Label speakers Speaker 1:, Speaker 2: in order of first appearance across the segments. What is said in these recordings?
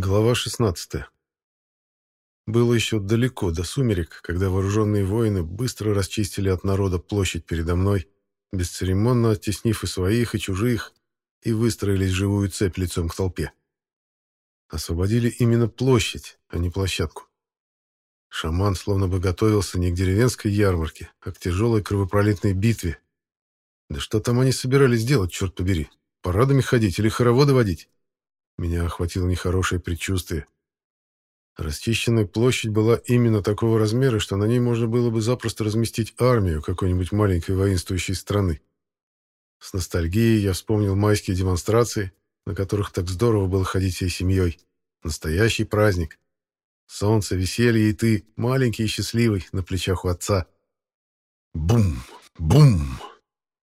Speaker 1: Глава 16. Было еще далеко до сумерек, когда вооруженные воины быстро расчистили от народа площадь передо мной, бесцеремонно оттеснив и своих, и чужих, и выстроились живую цепь лицом к толпе. Освободили именно площадь, а не площадку. Шаман словно бы готовился не к деревенской ярмарке, а к тяжелой кровопролитной битве. Да что там они собирались делать, черт побери? Парадами ходить или хороводы водить? Меня охватило нехорошее предчувствие. Расчищенная площадь была именно такого размера, что на ней можно было бы запросто разместить армию какой-нибудь маленькой воинствующей страны. С ностальгией я вспомнил майские демонстрации, на которых так здорово было ходить всей семьей. Настоящий праздник. Солнце, веселье и ты, маленький и счастливый, на плечах у отца. Бум! Бум!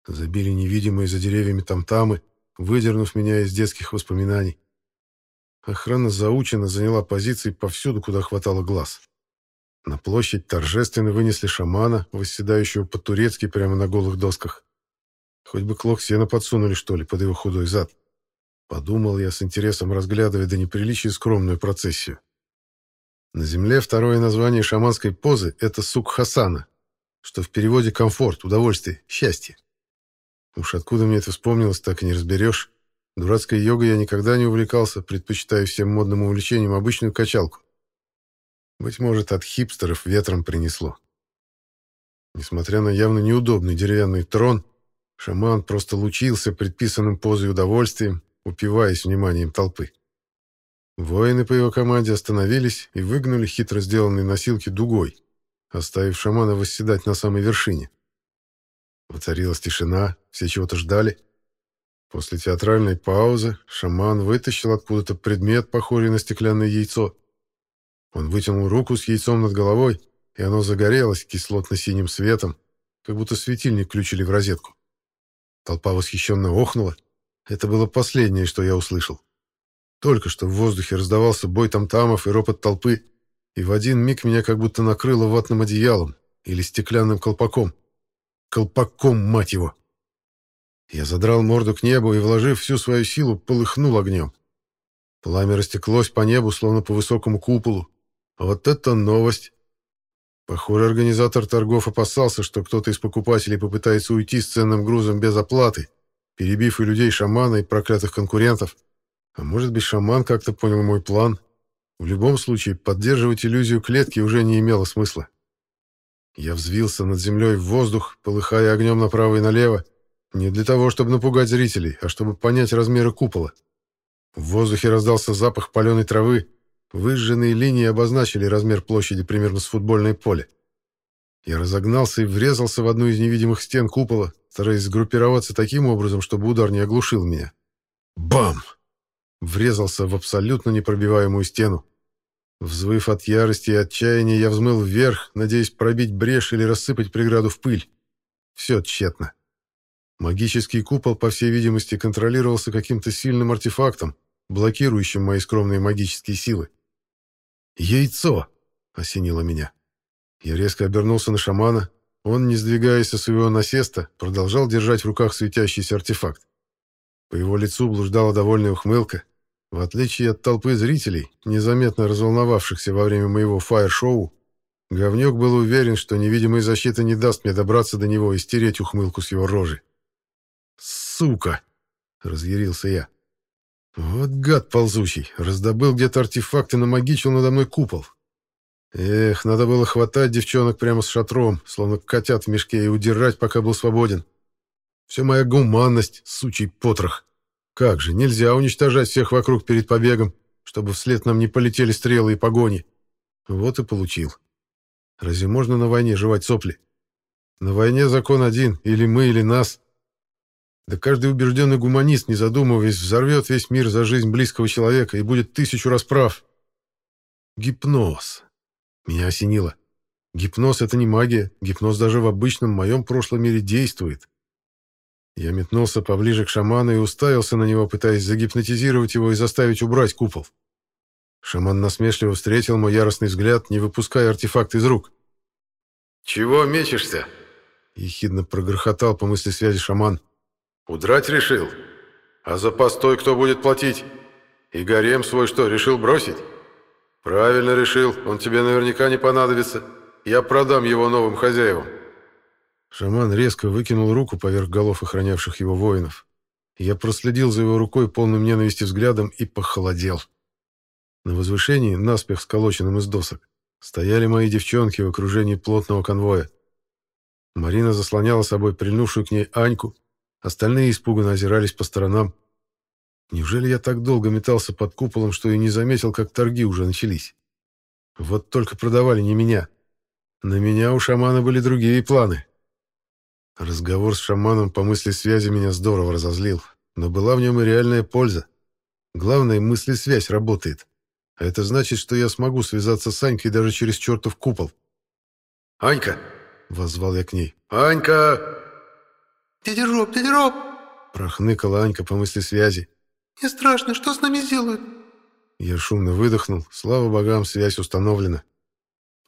Speaker 1: Забили невидимые за деревьями тамтамы, выдернув меня из детских воспоминаний. Охрана заученно заняла позиции повсюду, куда хватало глаз. На площадь торжественно вынесли шамана, восседающего по-турецки прямо на голых досках. Хоть бы клок сена подсунули, что ли, под его худой зад. Подумал я с интересом, разглядывая до неприличия скромную процессию. На земле второе название шаманской позы — это сук Хасана, что в переводе комфорт, удовольствие, счастье. Уж откуда мне это вспомнилось, так и не разберешь. Дурацкой йогой я никогда не увлекался, предпочитая всем модным увлечениям обычную качалку. Быть может, от хипстеров ветром принесло. Несмотря на явно неудобный деревянный трон, шаман просто лучился предписанным позой удовольствием, упиваясь вниманием толпы. Воины по его команде остановились и выгнули хитро сделанные носилки дугой, оставив шамана восседать на самой вершине. Воцарилась тишина, все чего-то ждали — После театральной паузы шаман вытащил откуда-то предмет, похожий на стеклянное яйцо. Он вытянул руку с яйцом над головой, и оно загорелось кислотно-синим светом, как будто светильник включили в розетку. Толпа восхищенно охнула. Это было последнее, что я услышал. Только что в воздухе раздавался бой тамтамов и ропот толпы, и в один миг меня как будто накрыло ватным одеялом или стеклянным колпаком. Колпаком, мать его! Я задрал морду к небу и, вложив всю свою силу, полыхнул огнем. Пламя растеклось по небу, словно по высокому куполу. Вот это новость! Похоже, организатор торгов опасался, что кто-то из покупателей попытается уйти с ценным грузом без оплаты, перебив и людей шамана, и проклятых конкурентов. А может быть, шаман как-то понял мой план. В любом случае, поддерживать иллюзию клетки уже не имело смысла. Я взвился над землей в воздух, полыхая огнем направо и налево, не для того, чтобы напугать зрителей, а чтобы понять размеры купола. В воздухе раздался запах паленой травы. Выжженные линии обозначили размер площади примерно с футбольное поле. Я разогнался и врезался в одну из невидимых стен купола, стараясь сгруппироваться таким образом, чтобы удар не оглушил меня. Бам! Врезался в абсолютно непробиваемую стену. Взвыв от ярости и отчаяния, я взмыл вверх, надеясь пробить брешь или рассыпать преграду в пыль. Все тщетно. Магический купол, по всей видимости, контролировался каким-то сильным артефактом, блокирующим мои скромные магические силы. «Яйцо!» — осенило меня. Я резко обернулся на шамана. Он, не сдвигаясь со своего насеста, продолжал держать в руках светящийся артефакт. По его лицу блуждала довольная ухмылка. В отличие от толпы зрителей, незаметно разволновавшихся во время моего фаер-шоу, говнюк был уверен, что невидимая защита не даст мне добраться до него и стереть ухмылку с его рожи. «Сука!» — разъярился я. «Вот гад ползучий! Раздобыл где-то артефакты, намагичил надо мной купол. Эх, надо было хватать девчонок прямо с шатром, словно котят в мешке, и удирать, пока был свободен. Все моя гуманность, сучий потрох. Как же, нельзя уничтожать всех вокруг перед побегом, чтобы вслед нам не полетели стрелы и погони. Вот и получил. Разве можно на войне жевать сопли? На войне закон один, или мы, или нас. Да каждый убежденный гуманист, не задумываясь, взорвет весь мир за жизнь близкого человека и будет тысячу раз прав. Гипноз. Меня осенило. Гипноз — это не магия. Гипноз даже в обычном моем прошлом мире действует. Я метнулся поближе к шаману и уставился на него, пытаясь загипнотизировать его и заставить убрать купол. Шаман насмешливо встретил мой яростный взгляд, не выпуская артефакт из рук.
Speaker 2: «Чего мечешься?» — ехидно прогрохотал по мысли связи шаман. Удрать решил? А за постой кто будет платить? И гарем свой что, решил бросить? Правильно решил, он тебе наверняка не понадобится. Я продам его новым хозяевам.
Speaker 1: Шаман резко выкинул руку поверх голов охранявших его воинов. Я проследил за его рукой полным ненависти взглядом и похолодел. На возвышении, наспех сколоченном из досок, стояли мои девчонки в окружении плотного конвоя. Марина заслоняла собой прильнувшую к ней Аньку, остальные испуганно озирались по сторонам. Неужели я так долго метался под куполом, что и не заметил, как торги уже начались? Вот только продавали не меня. На меня у шамана были другие планы. Разговор с шаманом по мысли связи меня здорово разозлил, но была в нем и реальная польза. Главное, мысли связь работает. А это значит, что я смогу связаться с Анькой даже через чертов купол.
Speaker 2: «Анька!»
Speaker 1: — воззвал я к ней.
Speaker 2: «Анька!»
Speaker 3: «Дядя Роб, дядя Роб!»
Speaker 1: — прохныкала Анька по мысли связи.
Speaker 3: «Мне страшно, что с нами сделают?»
Speaker 1: Я шумно выдохнул. Слава богам, связь установлена.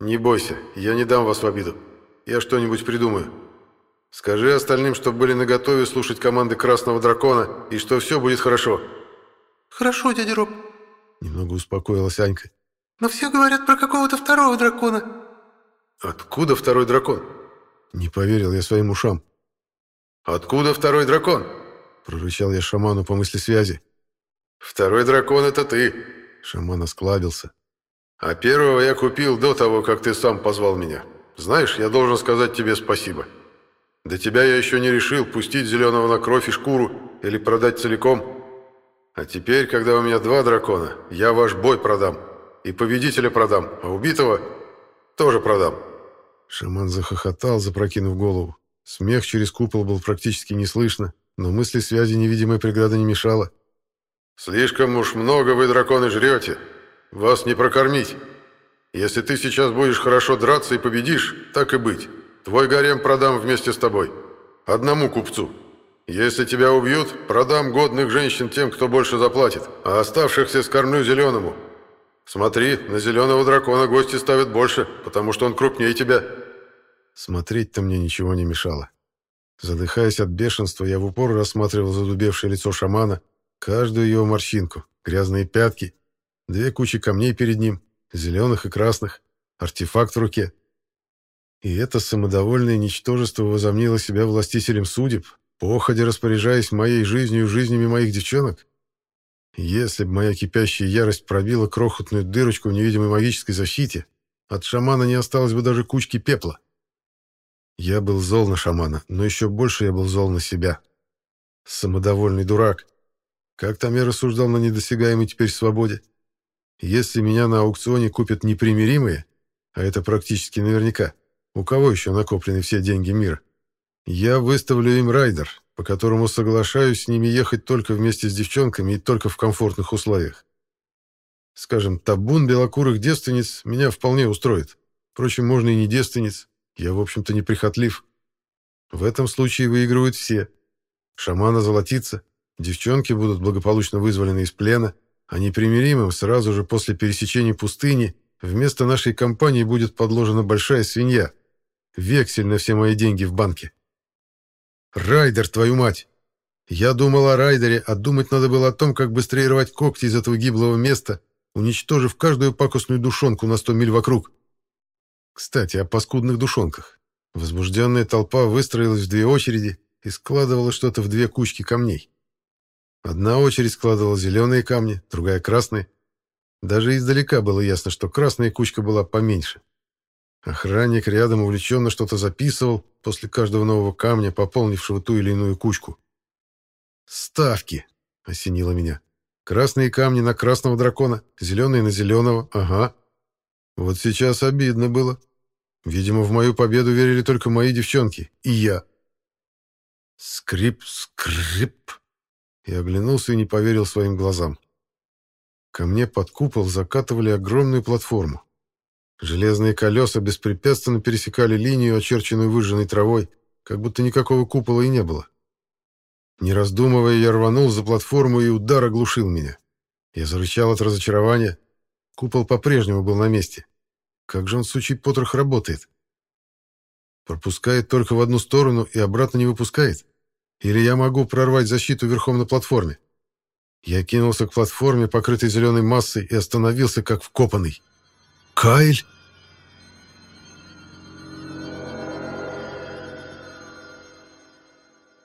Speaker 2: «Не бойся, я не дам вас в обиду. Я что-нибудь придумаю. Скажи остальным, чтобы были наготове слушать команды Красного Дракона и что все будет хорошо».
Speaker 3: «Хорошо, дядя Роб», —
Speaker 1: немного успокоилась Анька.
Speaker 3: «Но все говорят про какого-то второго дракона».
Speaker 2: «Откуда второй дракон?»
Speaker 1: Не поверил я своим ушам.
Speaker 2: «Откуда второй дракон?»
Speaker 1: — прорычал я шаману по мысли связи.
Speaker 2: «Второй дракон — это ты!»
Speaker 1: — шаман осклабился.
Speaker 2: «А первого я купил до того, как ты сам позвал меня. Знаешь, я должен сказать тебе спасибо. До тебя я еще не решил, пустить зеленого на кровь и шкуру или продать целиком. А теперь, когда у меня два дракона, я ваш бой продам. И победителя продам, а убитого тоже продам».
Speaker 1: Шаман захохотал, запрокинув голову. Смех через купол был практически не слышно, но мысли связи невидимой преграды не мешала.
Speaker 2: «Слишком уж много вы, драконы, жрете. Вас не прокормить. Если ты сейчас будешь хорошо драться и победишь, так и быть. Твой гарем продам вместе с тобой. Одному купцу. Если тебя убьют, продам годных женщин тем, кто больше заплатит, а оставшихся скормлю зеленому. Смотри, на зеленого дракона гости ставят больше, потому что он крупнее тебя».
Speaker 1: Смотреть-то мне ничего не мешало. Задыхаясь от бешенства, я в упор рассматривал задубевшее лицо шамана, каждую его морщинку, грязные пятки, две кучи камней перед ним, зеленых и красных, артефакт в руке. И это самодовольное ничтожество возомнило себя властителем судеб, походя распоряжаясь моей жизнью и жизнями моих девчонок. Если бы моя кипящая ярость пробила крохотную дырочку в невидимой магической защите, от шамана не осталось бы даже кучки пепла. Я был зол на шамана, но еще больше я был зол на себя. Самодовольный дурак. Как там я рассуждал на недосягаемой теперь свободе? Если меня на аукционе купят непримиримые, а это практически наверняка, у кого еще накоплены все деньги мира? Я выставлю им райдер, по которому соглашаюсь с ними ехать только вместе с девчонками и только в комфортных условиях. Скажем, табун белокурых девственниц меня вполне устроит. Впрочем, можно и не девственниц. Я, в общем-то, не прихотлив. В этом случае выигрывают все. Шамана золотится, девчонки будут благополучно вызволены из плена, а непримиримым сразу же после пересечения пустыни вместо нашей компании будет подложена большая свинья. Вексель на все мои деньги в банке. Райдер, твою мать! Я думал о райдере, а думать надо было о том, как быстрее рвать когти из этого гиблого места, уничтожив каждую пакостную душонку на сто миль вокруг. Кстати, о паскудных душонках. Возбужденная толпа выстроилась в две очереди и складывала что-то в две кучки камней. Одна очередь складывала зеленые камни, другая — красные. Даже издалека было ясно, что красная кучка была поменьше. Охранник рядом увлеченно что-то записывал после каждого нового камня, пополнившего ту или иную кучку. «Ставки!» — осенило меня. «Красные камни на красного дракона, зеленые на зеленого, ага. Вот сейчас обидно было. Видимо, в мою победу верили только мои девчонки и я. Скрип, скрип. Я оглянулся и не поверил своим глазам. Ко мне под купол закатывали огромную платформу. Железные колеса беспрепятственно пересекали линию, очерченную выжженной травой, как будто никакого купола и не было. Не раздумывая, я рванул за платформу, и удар оглушил меня. Я зарычал от разочарования, Купол по-прежнему был на месте. Как же он, сучий потрох, работает? Пропускает только в одну сторону и обратно не выпускает? Или я могу прорвать защиту верхом на платформе? Я кинулся к платформе, покрытой зеленой массой, и остановился, как вкопанный. «Кайль!»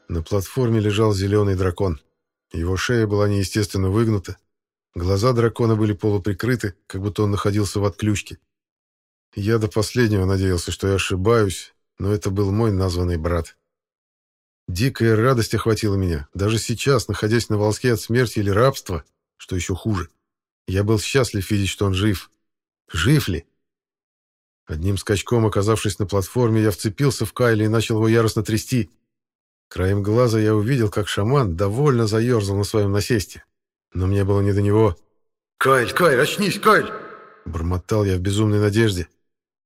Speaker 1: На платформе лежал зеленый дракон. Его шея была неестественно выгнута. Глаза дракона были полуприкрыты, как будто он находился в отключке. Я до последнего надеялся, что я ошибаюсь, но это был мой названный брат. Дикая радость охватила меня. Даже сейчас, находясь на волоске от смерти или рабства, что еще хуже, я был счастлив видеть, что он жив. Жив ли? Одним скачком, оказавшись на платформе, я вцепился в Кайли и начал его яростно трясти. Краем глаза я увидел, как шаман довольно заерзал на своем насесте. Но мне было не до него.
Speaker 2: «Кайль, Кайль, очнись, Кайль!»
Speaker 1: Бормотал я в безумной надежде.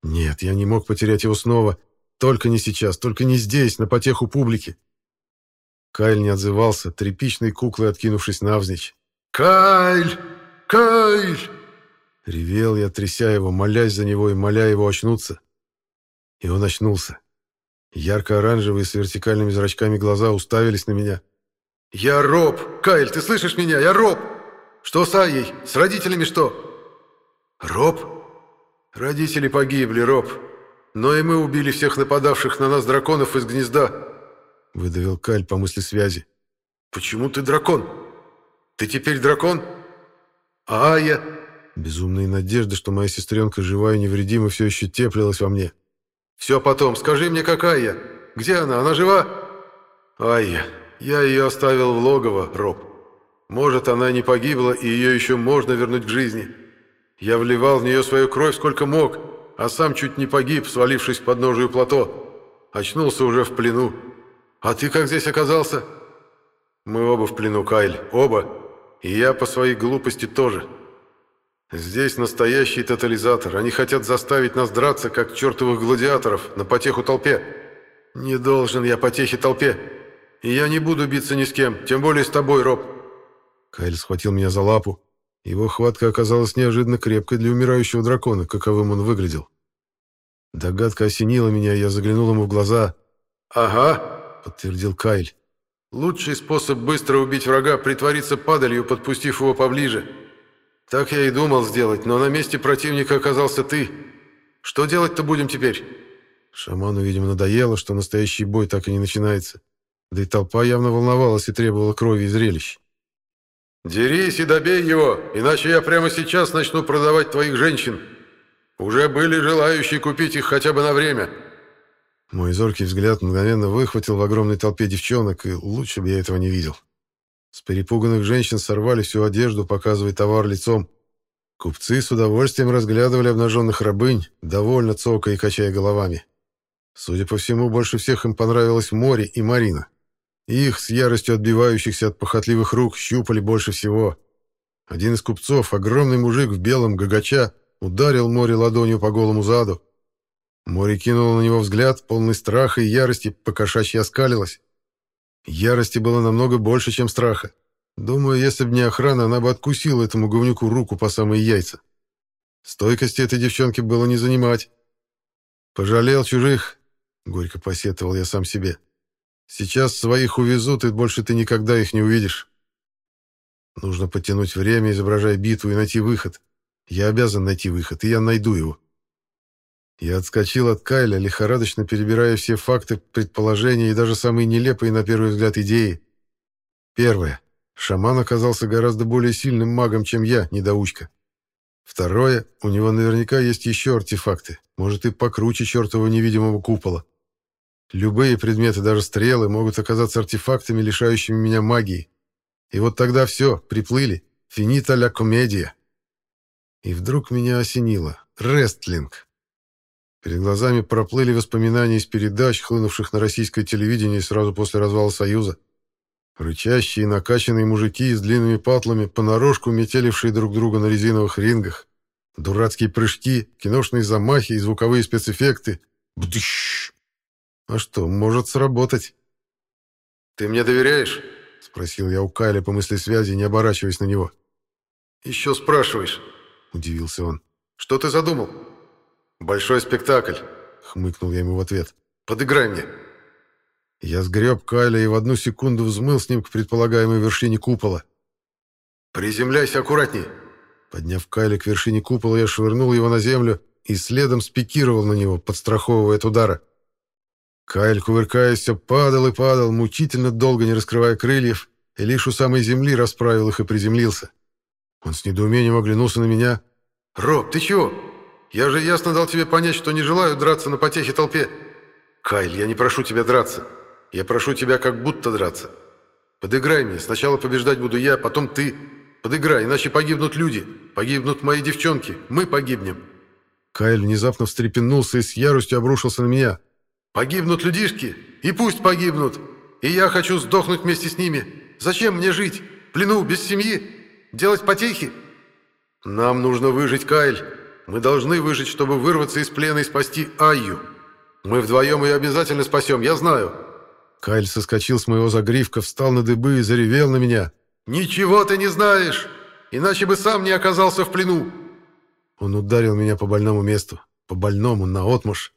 Speaker 1: Нет, я не мог потерять его снова. Только не сейчас, только не здесь, на потеху публики. Кайль не отзывался, тряпичной куклой откинувшись навзничь.
Speaker 2: «Кайль! Кайль!»
Speaker 1: Ревел я, тряся его, молясь за него и моля его очнуться. И он очнулся. Ярко-оранжевые с вертикальными зрачками глаза уставились на меня.
Speaker 2: «Я Роб! Кайль, ты слышишь меня? Я Роб! Что с Айей? С родителями что?» «Роб? Родители погибли, Роб. Но и мы убили всех нападавших на нас драконов из гнезда», — выдавил Кайль по мысли связи. «Почему ты дракон? Ты теперь дракон? А Айя?»
Speaker 1: Безумная надежда, что моя сестренка жива и невредима, все еще теплилась во мне.
Speaker 2: «Все потом. Скажи мне, какая я? Где она? Она жива?» «Ай, я ее оставил в логово, Роб. Может, она не погибла, и ее еще можно вернуть к жизни. Я вливал в нее свою кровь сколько мог, а сам чуть не погиб, свалившись под ножию плато. Очнулся уже в плену. А ты как здесь оказался?» «Мы оба в плену, Кайль, оба. И я по своей глупости тоже». Здесь настоящий тотализатор. Они хотят заставить нас драться, как чертовых гладиаторов, на потеху толпе. Не должен я потехе толпе. И я не буду биться ни с кем, тем более с тобой, Роб.
Speaker 1: Кайл схватил меня за лапу. Его хватка оказалась неожиданно крепкой для умирающего дракона, каковым он выглядел. Догадка осенила меня, я заглянул ему в глаза.
Speaker 2: «Ага», —
Speaker 1: подтвердил Кайль.
Speaker 2: «Лучший способ быстро убить врага — притвориться падалью, подпустив его поближе». «Так я и думал сделать, но на месте противника оказался ты. Что делать-то будем теперь?»
Speaker 1: Шаману, видимо, надоело, что настоящий бой так и не начинается. Да и толпа явно волновалась и требовала крови и зрелищ.
Speaker 2: «Дерись и добей его, иначе я прямо сейчас начну продавать твоих женщин. Уже были желающие купить их хотя бы на время».
Speaker 1: Мой зоркий взгляд мгновенно выхватил в огромной толпе девчонок, и лучше бы я этого не видел. С перепуганных женщин сорвали всю одежду, показывая товар лицом. Купцы с удовольствием разглядывали обнаженных рабынь, довольно цокая и качая головами. Судя по всему, больше всех им понравилось море и Марина. Их, с яростью отбивающихся от похотливых рук, щупали больше всего. Один из купцов, огромный мужик в белом гагача, ударил море ладонью по голому заду. Море кинуло на него взгляд, полный страха и ярости, покошачьи оскалилась. Ярости было намного больше, чем страха. Думаю, если бы не охрана, она бы откусила этому говнюку руку по самые яйца. Стойкости этой девчонки было не занимать. «Пожалел чужих», — горько посетовал я сам себе. «Сейчас своих увезут, и больше ты никогда их не увидишь. Нужно потянуть время, изображая битву, и найти выход. Я обязан найти выход, и я найду его». Я отскочил от Кайля, лихорадочно перебирая все факты, предположения и даже самые нелепые на первый взгляд идеи. Первое. Шаман оказался гораздо более сильным магом, чем я, недоучка. Второе. У него наверняка есть еще артефакты, может и покруче чертового невидимого купола. Любые предметы, даже стрелы, могут оказаться артефактами, лишающими меня магии. И вот тогда все, приплыли. Финита ля комедия. И вдруг меня осенило. Рестлинг. Перед глазами проплыли воспоминания из передач, хлынувших на российское телевидение сразу после развала Союза. Рычащие накачанные мужики с длинными патлами, понарошку метелившие друг друга на резиновых рингах. Дурацкие прыжки, киношные замахи и звуковые спецэффекты. Бдыщ! А что, может сработать.
Speaker 2: «Ты мне доверяешь?»
Speaker 1: — спросил я у Кайля по мысли связи, не оборачиваясь на него.
Speaker 2: «Еще спрашиваешь?» — удивился он. «Что ты задумал?» «Большой спектакль», — хмыкнул я ему в ответ. «Подыграй мне».
Speaker 1: Я сгреб Кайля и в одну секунду взмыл с ним к предполагаемой вершине купола.
Speaker 2: «Приземляйся аккуратней!»
Speaker 1: Подняв Кайля к вершине купола, я швырнул его на землю и следом спикировал на него, подстраховывая от удара. Кайль, кувыркаясь, падал и падал, мучительно долго не раскрывая крыльев, и лишь у самой земли расправил их и приземлился. Он с недоумением оглянулся на меня.
Speaker 2: «Роб, ты чего? Я же ясно дал тебе понять, что не желаю драться на потехе толпе. Кайль, я не прошу тебя драться. Я прошу тебя как будто драться. Подыграй мне. Сначала побеждать буду я, потом ты. Подыграй, иначе погибнут люди. Погибнут мои девчонки. Мы погибнем».
Speaker 1: Кайл внезапно встрепенулся и с яростью обрушился на меня.
Speaker 2: «Погибнут людишки, и пусть погибнут. И я хочу сдохнуть вместе с ними. Зачем мне жить? В плену, без семьи? Делать потехи? Нам нужно выжить, Кайль. Мы должны выжить, чтобы вырваться из плена и спасти Айю. Мы вдвоем ее обязательно спасем, я знаю».
Speaker 1: Кайль соскочил с моего загривка, встал на дыбы и заревел на меня.
Speaker 2: «Ничего ты не знаешь, иначе бы сам не оказался в плену».
Speaker 1: Он ударил меня по больному месту, по больному, наотмашь.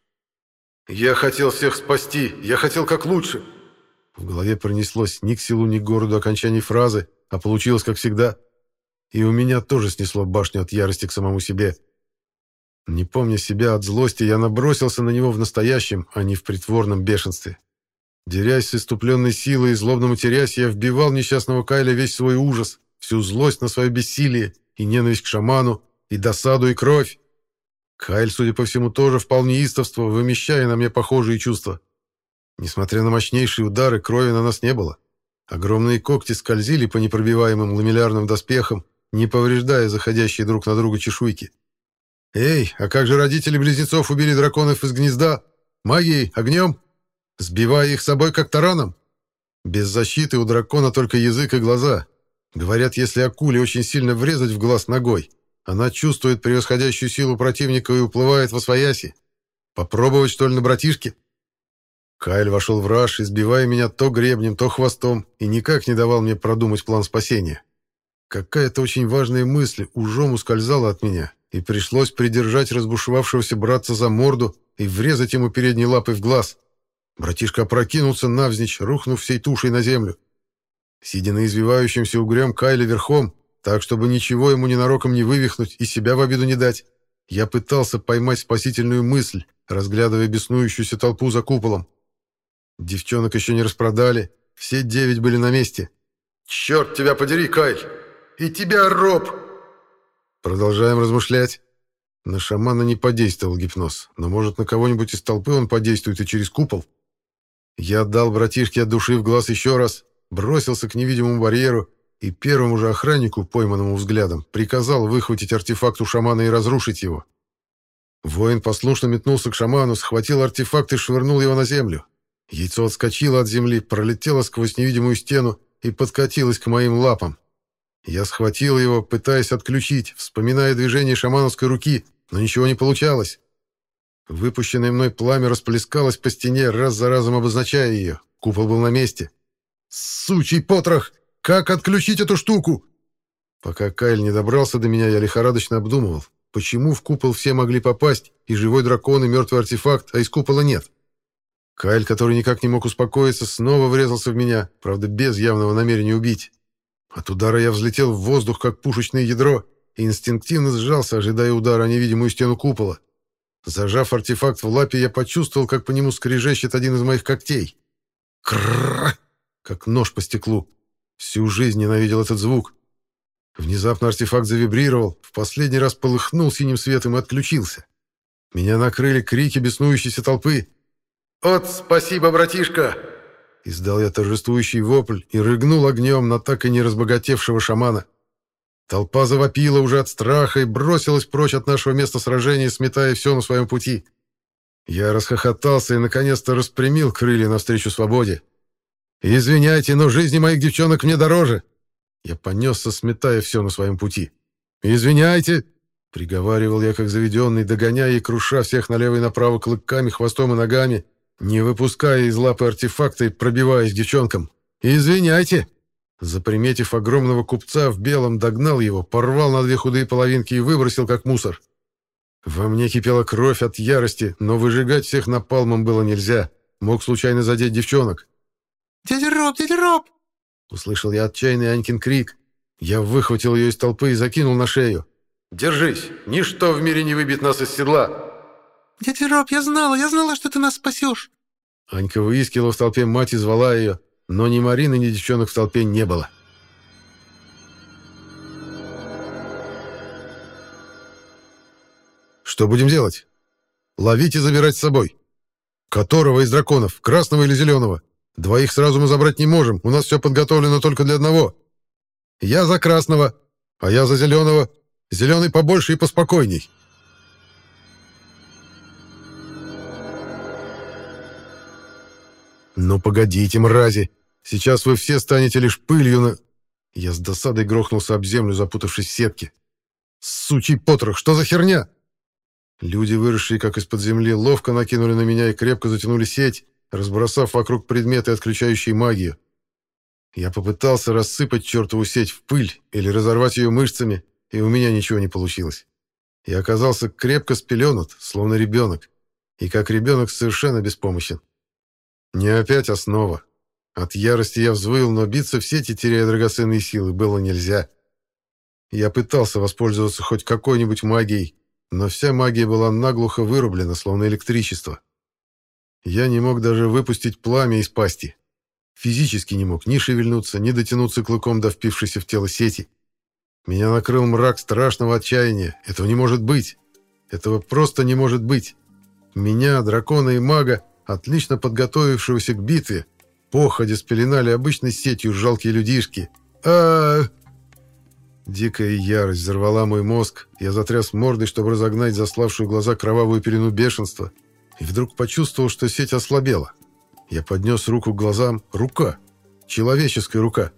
Speaker 2: «Я хотел всех спасти, я хотел как лучше».
Speaker 1: В голове пронеслось ни к селу, ни к городу окончаний фразы, а получилось как всегда. И у меня тоже снесло башню от ярости к самому себе. Не помня себя от злости, я набросился на него в настоящем, а не в притворном бешенстве. Дерясь с иступленной силой и злобно матерясь, я вбивал несчастного Кайля весь свой ужас, всю злость на свое бессилие и ненависть к шаману, и досаду, и кровь. Кайль, судя по всему, тоже впал неистовство, вымещая на мне похожие чувства. Несмотря на мощнейшие удары, крови на нас не было. Огромные когти скользили по непробиваемым ламеллярным доспехам, не повреждая заходящие друг на друга чешуйки. «Эй, а как же родители близнецов убили драконов из гнезда? Магией? Огнем?» сбивая их с собой как тараном. Без защиты у дракона только язык и глаза. Говорят, если акуле очень сильно врезать в глаз ногой, она чувствует превосходящую силу противника и уплывает во свояси. Попробовать, что ли, на братишке? Кайль вошел в раж, избивая меня то гребнем, то хвостом, и никак не давал мне продумать план спасения. Какая-то очень важная мысль ужом ускользала от меня, и пришлось придержать разбушевавшегося братца за морду и врезать ему передней лапой в глаз. Братишка опрокинулся навзничь, рухнув всей тушей на землю. Сидя на извивающемся угрем Кайле верхом, так, чтобы ничего ему ненароком не вывихнуть и себя в обиду не дать, я пытался поймать спасительную мысль, разглядывая беснующуюся толпу за куполом. Девчонок еще не распродали, все девять были на месте.
Speaker 2: «Черт тебя подери, Кайль! И тебя, Роб!»
Speaker 1: Продолжаем размышлять. На шамана не подействовал гипноз, но, может, на кого-нибудь из толпы он подействует и через купол. Я отдал братишке от души в глаз еще раз, бросился к невидимому барьеру и первому же охраннику, пойманному взглядом, приказал выхватить артефакт у шамана и разрушить его. Воин послушно метнулся к шаману, схватил артефакт и швырнул его на землю. Яйцо отскочило от земли, пролетело сквозь невидимую стену и подкатилось к моим лапам. Я схватил его, пытаясь отключить, вспоминая движение шамановской руки, но ничего не получалось. Выпущенное мной пламя расплескалось по стене, раз за разом обозначая ее. Купол был на месте. «Сучий потрох! Как отключить эту штуку?» Пока Кайл не добрался до меня, я лихорадочно обдумывал, почему в купол все могли попасть, и живой дракон, и мертвый артефакт, а из купола нет. Кайл, который никак не мог успокоиться, снова врезался в меня, правда, без явного намерения убить. От удара я взлетел в воздух, как пушечное ядро, и инстинктивно сжался, ожидая удара о невидимую стену купола. Зажав артефакт в лапе, я почувствовал, как по нему скрежещет один из моих когтей. Крррр! Как нож по стеклу. Всю жизнь ненавидел этот звук. Внезапно артефакт завибрировал, в последний раз полыхнул синим светом и отключился. Меня накрыли крики беснующейся толпы.
Speaker 2: «От спасибо, братишка!»
Speaker 1: Издал я торжествующий вопль и рыгнул огнем на так и не разбогатевшего шамана. Толпа завопила уже от страха и бросилась прочь от нашего места сражения, сметая все на своем пути. Я расхохотался и, наконец-то, распрямил крылья навстречу свободе. «Извиняйте, но жизни моих девчонок мне дороже!» Я понесся, сметая все на своем пути. «Извиняйте!» — приговаривал я, как заведенный, догоняя и круша всех налево и направо клыками, хвостом и ногами, не выпуская из лапы артефакта и пробиваясь девчонкам. «Извиняйте!» Заприметив огромного купца в белом, догнал его, порвал на две худые половинки и выбросил как мусор. Во мне кипела кровь от ярости, но выжигать всех напалмом было нельзя. Мог случайно задеть девчонок.
Speaker 3: «Дядя Роб, дядя Роб!»
Speaker 1: Услышал я отчаянный Анькин крик. Я выхватил ее из толпы и закинул на шею.
Speaker 2: «Держись! Ничто в мире не выбьет нас из седла!»
Speaker 3: «Дядя Роб, я знала, я знала, что ты нас спасешь!»
Speaker 1: Анька выискивала в толпе мать и звала ее, но ни Марины, ни девчонок в толпе не было. «Что будем делать? Ловить и забирать с собой. Которого из драконов, красного или зеленого? Двоих сразу мы забрать не можем, у нас все подготовлено только для одного. Я за красного, а я за зеленого. Зеленый побольше и поспокойней». «Ну погодите, мрази! Сейчас вы все станете лишь пылью на...» Я с досадой грохнулся об землю, запутавшись в сетке. «Сучий потрох, что за херня?» Люди, выросшие как из-под земли, ловко накинули на меня и крепко затянули сеть, разбросав вокруг предметы, отключающие магию. Я попытался рассыпать чертову сеть в пыль или разорвать ее мышцами, и у меня ничего не получилось. Я оказался крепко спеленут, словно ребенок, и как ребенок совершенно беспомощен. Не опять основа. От ярости я взвыл, но биться в сети, теряя драгоценные силы, было нельзя. Я пытался воспользоваться хоть какой-нибудь магией, но вся магия была наглухо вырублена, словно электричество. Я не мог даже выпустить пламя из пасти. Физически не мог ни шевельнуться, ни дотянуться клыком до впившейся в тело сети. Меня накрыл мрак страшного отчаяния. Этого не может быть. Этого просто не может быть. Меня, дракона и мага, отлично подготовившегося к битве, походе спеленали обычной сетью жалкие людишки. а, Дикая ярость взорвала мой мозг. Я затряс мордой, чтобы разогнать заславшую глаза кровавую пелену бешенства. И вдруг почувствовал, что сеть ослабела. Я поднес руку к глазам. Рука. Человеческая рука.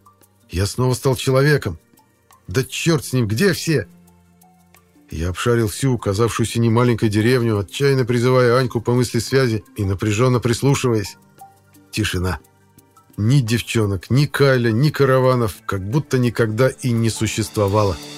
Speaker 1: Я снова стал человеком. Да черт с ним, где все? Я обшарил всю казавшуюся немаленькой деревню, отчаянно призывая Аньку по мысли связи и напряженно прислушиваясь. Тишина. Ни девчонок, ни Кайля, ни караванов, как будто никогда и не существовало. —